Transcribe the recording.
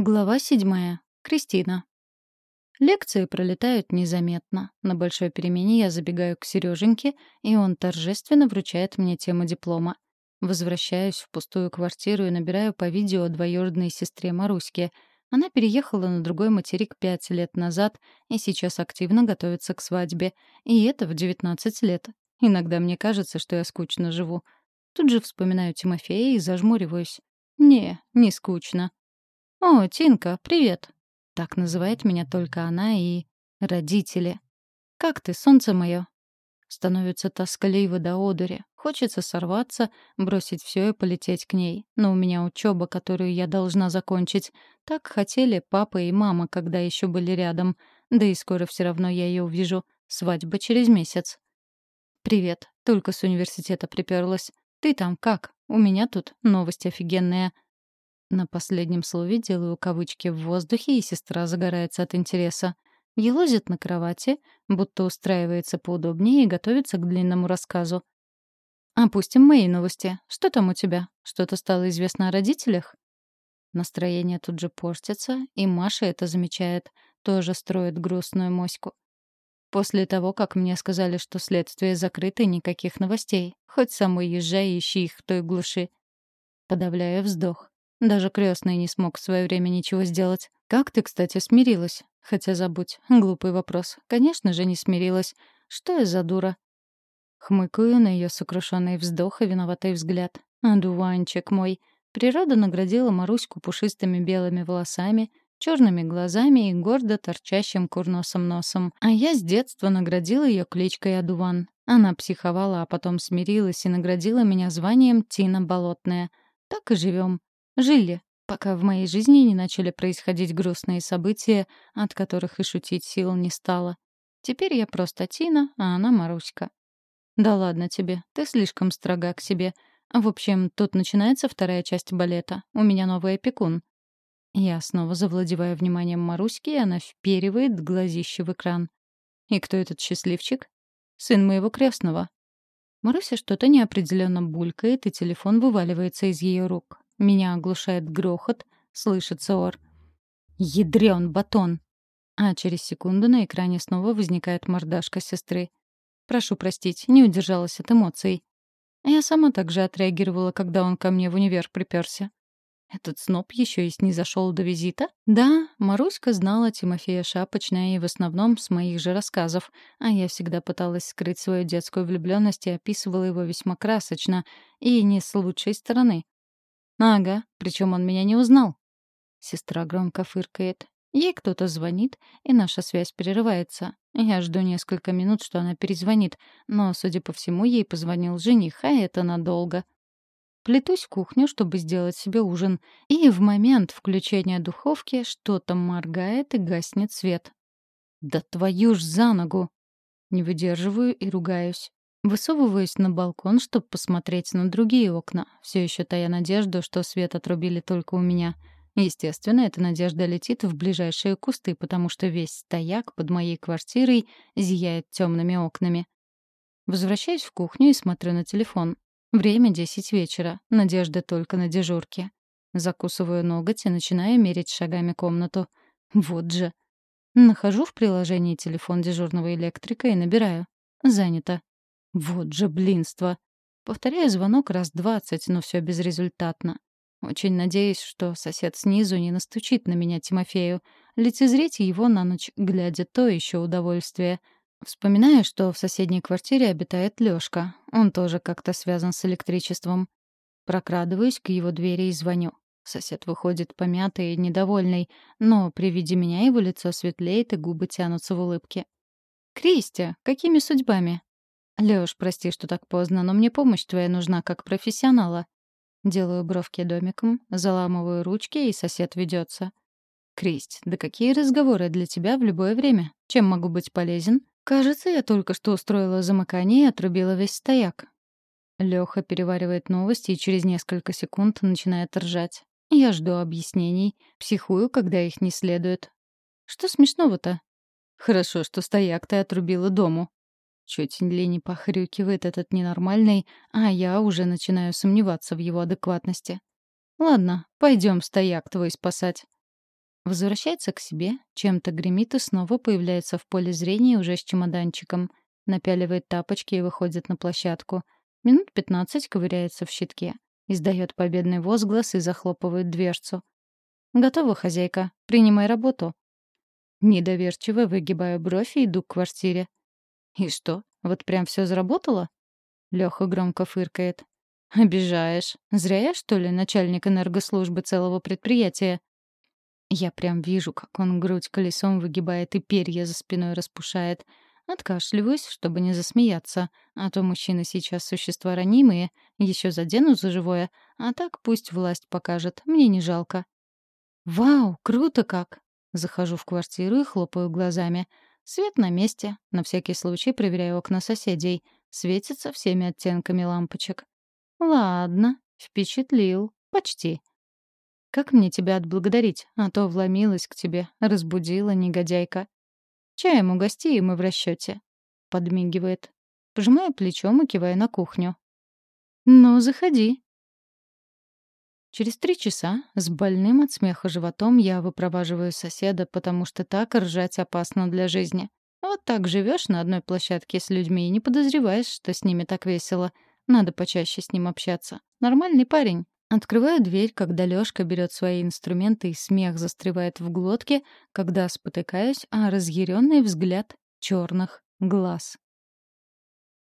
Глава седьмая. Кристина. Лекции пролетают незаметно. На большой перемене я забегаю к Сереженьке, и он торжественно вручает мне тему диплома. Возвращаюсь в пустую квартиру и набираю по видео двоюродной сестре Маруське. Она переехала на другой материк пять лет назад и сейчас активно готовится к свадьбе. И это в 19 лет. Иногда мне кажется, что я скучно живу. Тут же вспоминаю Тимофея и зажмуриваюсь. Не, не скучно. «О, Тинка, привет!» Так называет меня только она и... родители. «Как ты, солнце мое?» Становится тоскливо до одури. Хочется сорваться, бросить все и полететь к ней. Но у меня учеба, которую я должна закончить. Так хотели папа и мама, когда еще были рядом. Да и скоро все равно я ее увижу. Свадьба через месяц. «Привет. Только с университета приперлась. Ты там как? У меня тут новость офигенная. На последнем слове делаю кавычки в воздухе, и сестра загорается от интереса. Елозит на кровати, будто устраивается поудобнее и готовится к длинному рассказу. «Опустим мои новости. Что там у тебя? Что-то стало известно о родителях?» Настроение тут же портится, и Маша это замечает, тоже строит грустную моську. После того, как мне сказали, что следствие закрыто, никаких новостей. Хоть самой езжай ищи их в той глуши. Подавляю вздох. Даже крестный не смог в свое время ничего сделать. Как ты, кстати, смирилась? Хотя забудь, глупый вопрос. Конечно же, не смирилась. Что я за дура? Хмыкаю на ее сокрушенный вздох и виноватый взгляд. Одуванчик мой. Природа наградила Маруську пушистыми белыми волосами, черными глазами и гордо торчащим курносым носом. А я с детства наградила ее кличкой Адуван. Она психовала, а потом смирилась и наградила меня званием Тина Болотная. Так и живем. Жили, пока в моей жизни не начали происходить грустные события, от которых и шутить сил не стало. Теперь я просто Тина, а она Маруська. Да ладно тебе, ты слишком строга к себе. В общем, тут начинается вторая часть балета. У меня новый опекун. Я снова завладеваю вниманием Маруськи, и она вперивает глазище в экран. И кто этот счастливчик? Сын моего крестного. Маруся что-то неопределенно булькает, и телефон вываливается из ее рук. Меня оглушает грохот, слышится ор. «Ядрён батон!» А через секунду на экране снова возникает мордашка сестры. «Прошу простить, не удержалась от эмоций». Я сама также отреагировала, когда он ко мне в универ приперся. Этот сноб еще и снизошел до визита? Да, Маруська знала Тимофея Шапочная и в основном с моих же рассказов, а я всегда пыталась скрыть свою детскую влюбленность и описывала его весьма красочно и не с лучшей стороны. «Ага, причем он меня не узнал». Сестра громко фыркает. Ей кто-то звонит, и наша связь прерывается. Я жду несколько минут, что она перезвонит, но, судя по всему, ей позвонил жених, а это надолго. Плетусь в кухню, чтобы сделать себе ужин, и в момент включения духовки что-то моргает и гаснет свет. «Да твою ж за ногу!» Не выдерживаю и ругаюсь. Высовываюсь на балкон, чтобы посмотреть на другие окна, все еще тая надежду, что свет отрубили только у меня. Естественно, эта надежда летит в ближайшие кусты, потому что весь стояк под моей квартирой зияет темными окнами. Возвращаюсь в кухню и смотрю на телефон. Время десять вечера. Надежда только на дежурке. Закусываю ноготь и начинаю мерить шагами комнату. Вот же. Нахожу в приложении телефон дежурного электрика и набираю. Занято. Вот же блинство. Повторяю звонок раз двадцать, но все безрезультатно. Очень надеюсь, что сосед снизу не настучит на меня Тимофею. Лицезреть его на ночь глядя то еще удовольствие. Вспоминаю, что в соседней квартире обитает Лёшка. Он тоже как-то связан с электричеством. Прокрадываюсь к его двери и звоню. Сосед выходит помятый и недовольный, но при виде меня его лицо светлеет и губы тянутся в улыбке. «Кристи, какими судьбами?» «Лёш, прости, что так поздно, но мне помощь твоя нужна как профессионала». Делаю бровки домиком, заламываю ручки, и сосед ведется. «Кристь, да какие разговоры для тебя в любое время? Чем могу быть полезен?» «Кажется, я только что устроила замыкание и отрубила весь стояк». Лёха переваривает новости и через несколько секунд начинает ржать. Я жду объяснений, психую, когда их не следует. «Что смешного-то?» «Хорошо, что стояк ты отрубила дому», Чуть ли не похрюкивает этот ненормальный, а я уже начинаю сомневаться в его адекватности. Ладно, пойдем стояк твой спасать. Возвращается к себе, чем-то гремит и снова появляется в поле зрения уже с чемоданчиком. Напяливает тапочки и выходит на площадку. Минут пятнадцать ковыряется в щитке. Издает победный возглас и захлопывает дверцу. «Готова, хозяйка. Принимай работу». Недоверчиво выгибаю бровь и иду к квартире. «И что, вот прям все заработало?» Лёха громко фыркает. «Обижаешь. Зря я, что ли, начальник энергослужбы целого предприятия?» Я прям вижу, как он грудь колесом выгибает и перья за спиной распушает. Откашливаюсь, чтобы не засмеяться, а то мужчины сейчас существа ранимые, еще задену за живое, а так пусть власть покажет, мне не жалко. «Вау, круто как!» Захожу в квартиру и хлопаю глазами. Свет на месте, на всякий случай проверяю окна соседей. Светится всеми оттенками лампочек. «Ладно, впечатлил. Почти. Как мне тебя отблагодарить? А то вломилась к тебе, разбудила негодяйка. Чаем угости, и мы в расчете. Подмигивает. Пожимаю плечом и киваю на кухню. «Ну, заходи». Через три часа с больным от смеха животом я выпроваживаю соседа, потому что так ржать опасно для жизни. Вот так живешь на одной площадке с людьми и не подозреваешь, что с ними так весело. Надо почаще с ним общаться. Нормальный парень. Открываю дверь, когда Лёшка берет свои инструменты, и смех застревает в глотке, когда спотыкаюсь, а разъяренный взгляд черных глаз.